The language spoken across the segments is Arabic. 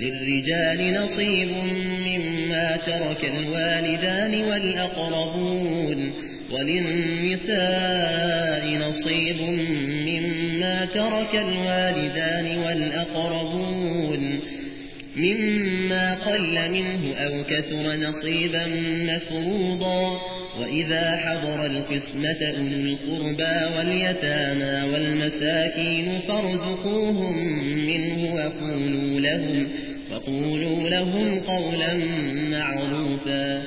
للرجال نصيب مما ترك الوالدان والأقربون وللنساء نصيب مما ترك الوالدان والأقربون مما قل منه أو كثر نصيبا مفروضا وإذا حضر القسمة أولو القربى واليتامى والمساكين فارزقوهم منه وقولوا لهم, وقولوا لهم قولا معروفا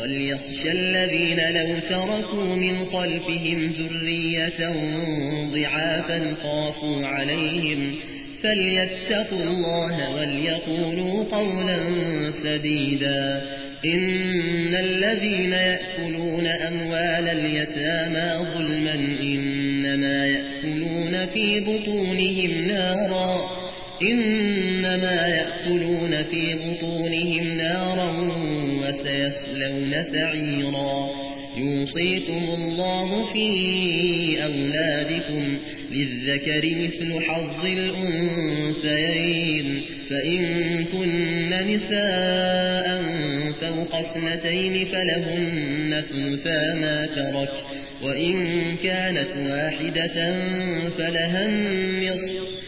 وليخشى الذين لو تركوا من خلفهم ذرية ضعافا خافوا عليهم فليتقوا الله وليقولوا قولا سديدا إن الذين يأكلون أموال اليتامى ظلما إنما يأكلون في بطونهم نارا إنما يأكلون في بطونهم نارا وسيسلون سعيرا. يوصيكم الله في أولادكم للذكر مثل حظ الأنثيين. فإن كن نساء فوق اثنتين فلهن ثلثا ما ترك. وإن كانت واحدة فلها النصف.